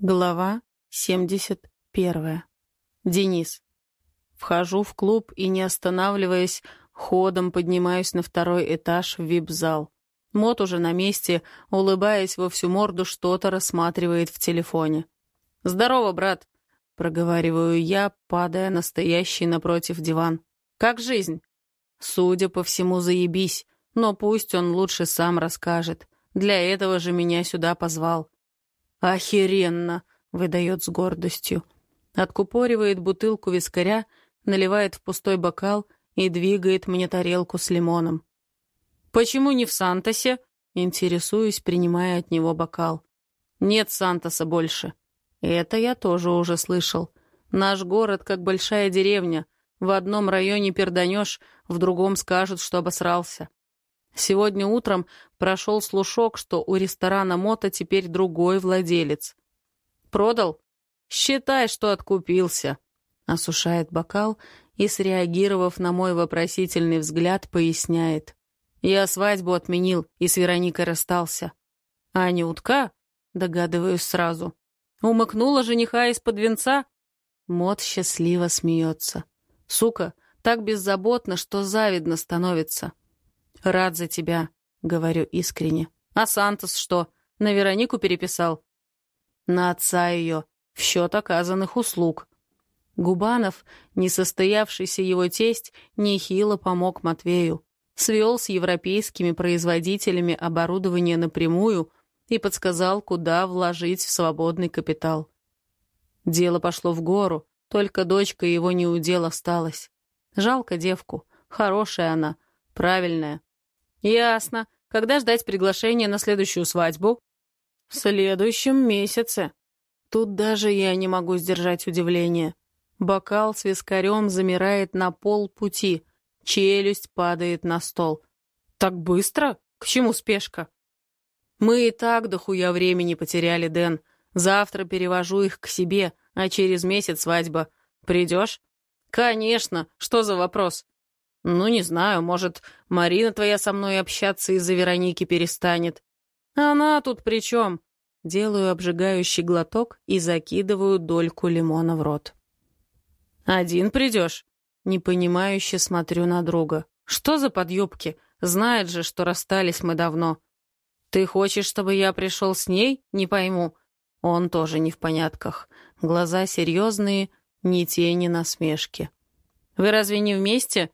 Глава 71. Денис. Вхожу в клуб и, не останавливаясь, ходом поднимаюсь на второй этаж в вип-зал. Мот уже на месте, улыбаясь во всю морду, что-то рассматривает в телефоне. «Здорово, брат!» — проговариваю я, падая настоящий напротив диван. «Как жизнь?» «Судя по всему, заебись, но пусть он лучше сам расскажет. Для этого же меня сюда позвал». «Охеренно!» — выдает с гордостью. Откупоривает бутылку вискаря, наливает в пустой бокал и двигает мне тарелку с лимоном. «Почему не в Сантосе?» — интересуюсь, принимая от него бокал. «Нет Сантоса больше». «Это я тоже уже слышал. Наш город как большая деревня. В одном районе перданешь, в другом скажут, что обосрался. Сегодня утром прошел слушок, что у ресторана Мота теперь другой владелец. «Продал? Считай, что откупился», — осушает бокал и, среагировав на мой вопросительный взгляд, поясняет. «Я свадьбу отменил и с Вероникой расстался». «А не утка?» — догадываюсь сразу. «Умыкнула жениха из-под венца?» Мот счастливо смеется. «Сука, так беззаботно, что завидно становится». «Рад за тебя», — говорю искренне. «А Сантос что, на Веронику переписал?» «На отца ее, в счет оказанных услуг». Губанов, несостоявшийся его тесть, нехило помог Матвею. Свел с европейскими производителями оборудование напрямую и подсказал, куда вложить в свободный капитал. Дело пошло в гору, только дочка его не удел осталась. Жалко девку, хорошая она, правильная. «Ясно. Когда ждать приглашения на следующую свадьбу?» «В следующем месяце». Тут даже я не могу сдержать удивление. Бокал с вискарем замирает на полпути, челюсть падает на стол. «Так быстро? К чему спешка?» «Мы и так дохуя времени потеряли, Дэн. Завтра перевожу их к себе, а через месяц свадьба. Придешь?» «Конечно. Что за вопрос?» «Ну, не знаю, может, Марина твоя со мной общаться из-за Вероники перестанет». «Она тут при чем?» Делаю обжигающий глоток и закидываю дольку лимона в рот. «Один придешь?» Непонимающе смотрю на друга. «Что за подъебки? Знает же, что расстались мы давно». «Ты хочешь, чтобы я пришел с ней? Не пойму». Он тоже не в понятках. Глаза серьезные, ни тени насмешки. «Вы разве не вместе?»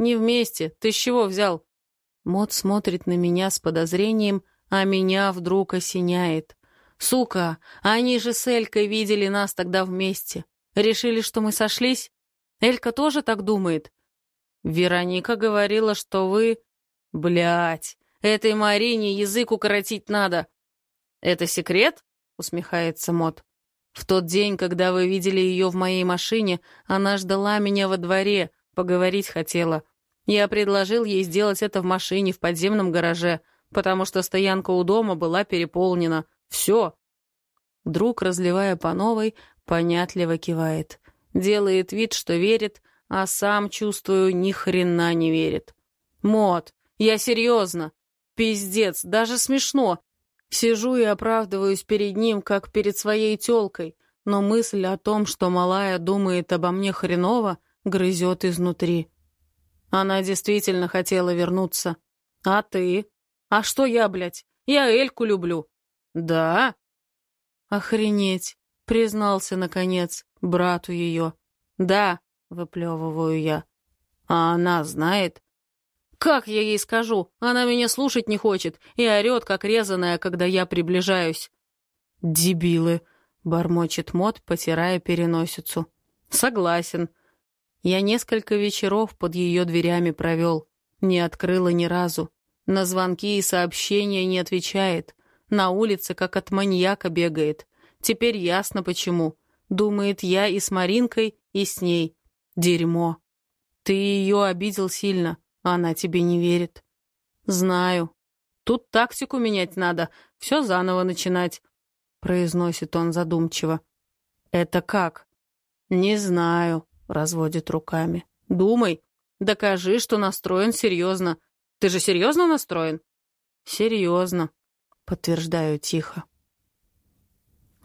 «Не вместе. Ты с чего взял?» Мот смотрит на меня с подозрением, а меня вдруг осеняет. «Сука, они же с Элькой видели нас тогда вместе. Решили, что мы сошлись? Элька тоже так думает?» «Вероника говорила, что вы...» Блять, этой Марине язык укоротить надо!» «Это секрет?» — усмехается Мот. «В тот день, когда вы видели ее в моей машине, она ждала меня во дворе, поговорить хотела. Я предложил ей сделать это в машине в подземном гараже, потому что стоянка у дома была переполнена. Все. Друг, разливая по новой, понятливо кивает. Делает вид, что верит, а сам, чувствую, ни хрена не верит. Мод, я серьезно. Пиздец, даже смешно. Сижу и оправдываюсь перед ним, как перед своей тёлкой, но мысль о том, что малая думает обо мне хреново, грызет изнутри. Она действительно хотела вернуться. А ты? А что я, блядь? Я Эльку люблю. Да? Охренеть, признался, наконец, брату ее. Да, выплевываю я. А она знает? Как я ей скажу? Она меня слушать не хочет и орет, как резаная, когда я приближаюсь. Дебилы, бормочет Мот, потирая переносицу. Согласен. Я несколько вечеров под ее дверями провел. Не открыла ни разу. На звонки и сообщения не отвечает. На улице как от маньяка бегает. Теперь ясно почему. Думает, я и с Маринкой, и с ней. Дерьмо. Ты ее обидел сильно, а она тебе не верит. Знаю. Тут тактику менять надо, все заново начинать, произносит он задумчиво. Это как? Не знаю разводит руками. «Думай. Докажи, что настроен серьезно. Ты же серьезно настроен?» «Серьезно», — подтверждаю тихо.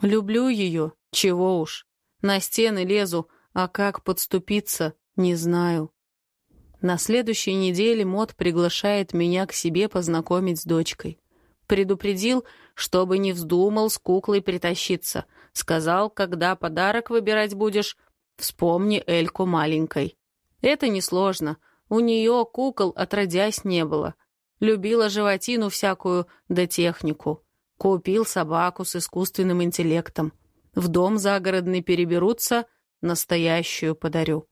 Люблю ее, чего уж. На стены лезу, а как подступиться, не знаю. На следующей неделе Мот приглашает меня к себе познакомить с дочкой. Предупредил, чтобы не вздумал с куклой притащиться. Сказал, когда подарок выбирать будешь, вспомни Эльку маленькой. Это несложно. У нее кукол отродясь не было. Любила животину всякую да технику. Купил собаку с искусственным интеллектом. В дом загородный переберутся, настоящую подарю.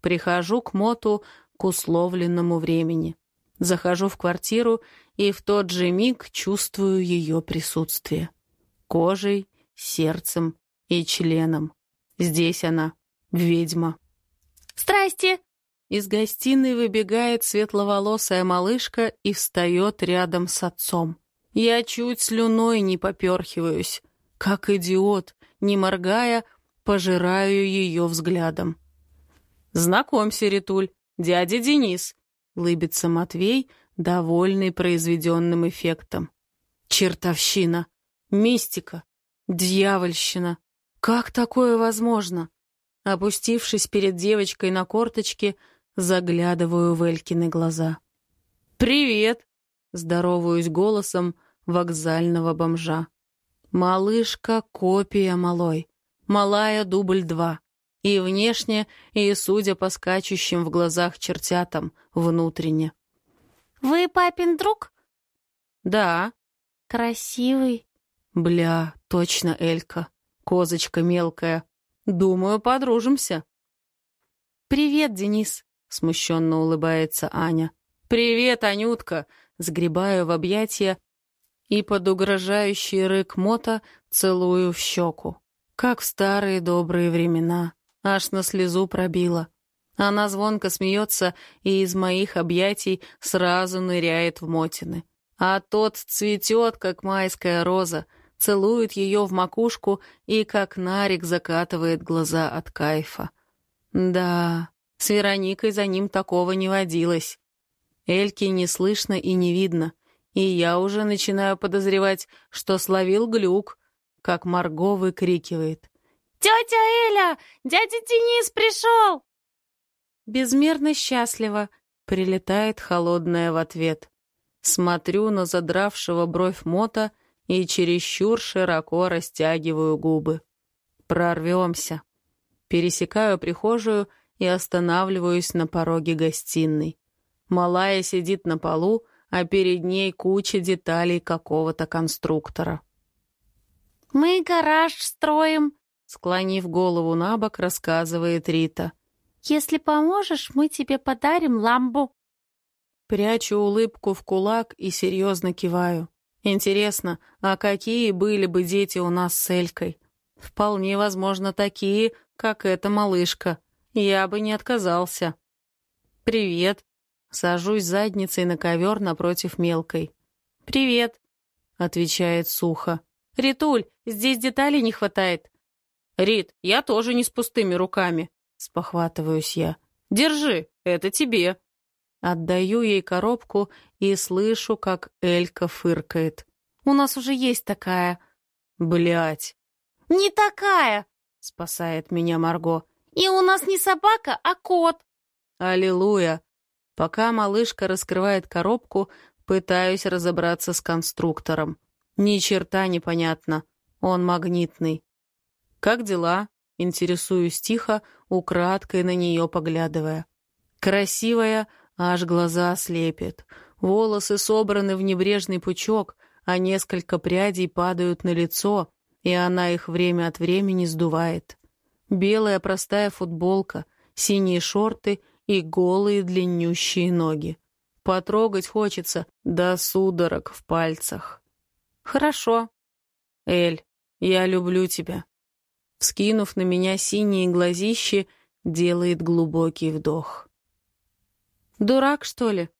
Прихожу к Моту к условленному времени. Захожу в квартиру и в тот же миг чувствую ее присутствие. Кожей, сердцем и членом. Здесь она, ведьма. «Здрасте!» Из гостиной выбегает светловолосая малышка и встает рядом с отцом. Я чуть слюной не поперхиваюсь. Как идиот, не моргая, пожираю ее взглядом. «Знакомься, Ритуль, дядя Денис», — лыбится Матвей, довольный произведенным эффектом. «Чертовщина! Мистика! Дьявольщина! Как такое возможно?» Опустившись перед девочкой на корточки, заглядываю в Элькины глаза. «Привет!» — здороваюсь голосом вокзального бомжа. Малышка — копия малой. Малая — дубль два. И внешне, и, судя по скачущим в глазах чертятам, внутренне. «Вы папин друг?» «Да». «Красивый?» «Бля, точно Элька. Козочка мелкая. Думаю, подружимся». «Привет, Денис», — смущенно улыбается Аня. «Привет, Анютка!» Сгребаю в объятия и под угрожающий рык мота целую в щеку. Как в старые добрые времена. Аж на слезу пробила. Она звонко смеется и из моих объятий сразу ныряет в мотины. А тот цветет, как майская роза, целует ее в макушку и, как нарик, закатывает глаза от кайфа. Да, с Вероникой за ним такого не водилось. Эльки не слышно и не видно, и я уже начинаю подозревать, что словил глюк, как Марго выкрикивает. «Тетя Эля! Дядя Денис пришел!» Безмерно счастливо прилетает холодная в ответ. Смотрю на задравшего бровь Мота и чересчур широко растягиваю губы. Прорвемся. Пересекаю прихожую и останавливаюсь на пороге гостиной. Малая сидит на полу, а перед ней куча деталей какого-то конструктора. «Мы гараж строим», — склонив голову на бок, рассказывает Рита. «Если поможешь, мы тебе подарим ламбу». Прячу улыбку в кулак и серьезно киваю. Интересно, а какие были бы дети у нас с Элькой? Вполне возможно, такие, как эта малышка. Я бы не отказался. «Привет», Сажусь задницей на ковер напротив мелкой. «Привет», — отвечает сухо. «Ритуль, здесь деталей не хватает». «Рит, я тоже не с пустыми руками», — спохватываюсь я. «Держи, это тебе». Отдаю ей коробку и слышу, как Элька фыркает. «У нас уже есть такая». Блять. «Не такая!» — спасает меня Марго. «И у нас не собака, а кот». «Аллилуйя!» Пока малышка раскрывает коробку, пытаюсь разобраться с конструктором. Ни черта непонятно. Он магнитный. «Как дела?» — интересуюсь тихо, украдкой на нее поглядывая. Красивая, аж глаза слепит. Волосы собраны в небрежный пучок, а несколько прядей падают на лицо, и она их время от времени сдувает. Белая простая футболка, синие шорты — и голые длиннющие ноги. Потрогать хочется до судорог в пальцах. Хорошо. Эль, я люблю тебя. Вскинув на меня синие глазищи, делает глубокий вдох. Дурак, что ли?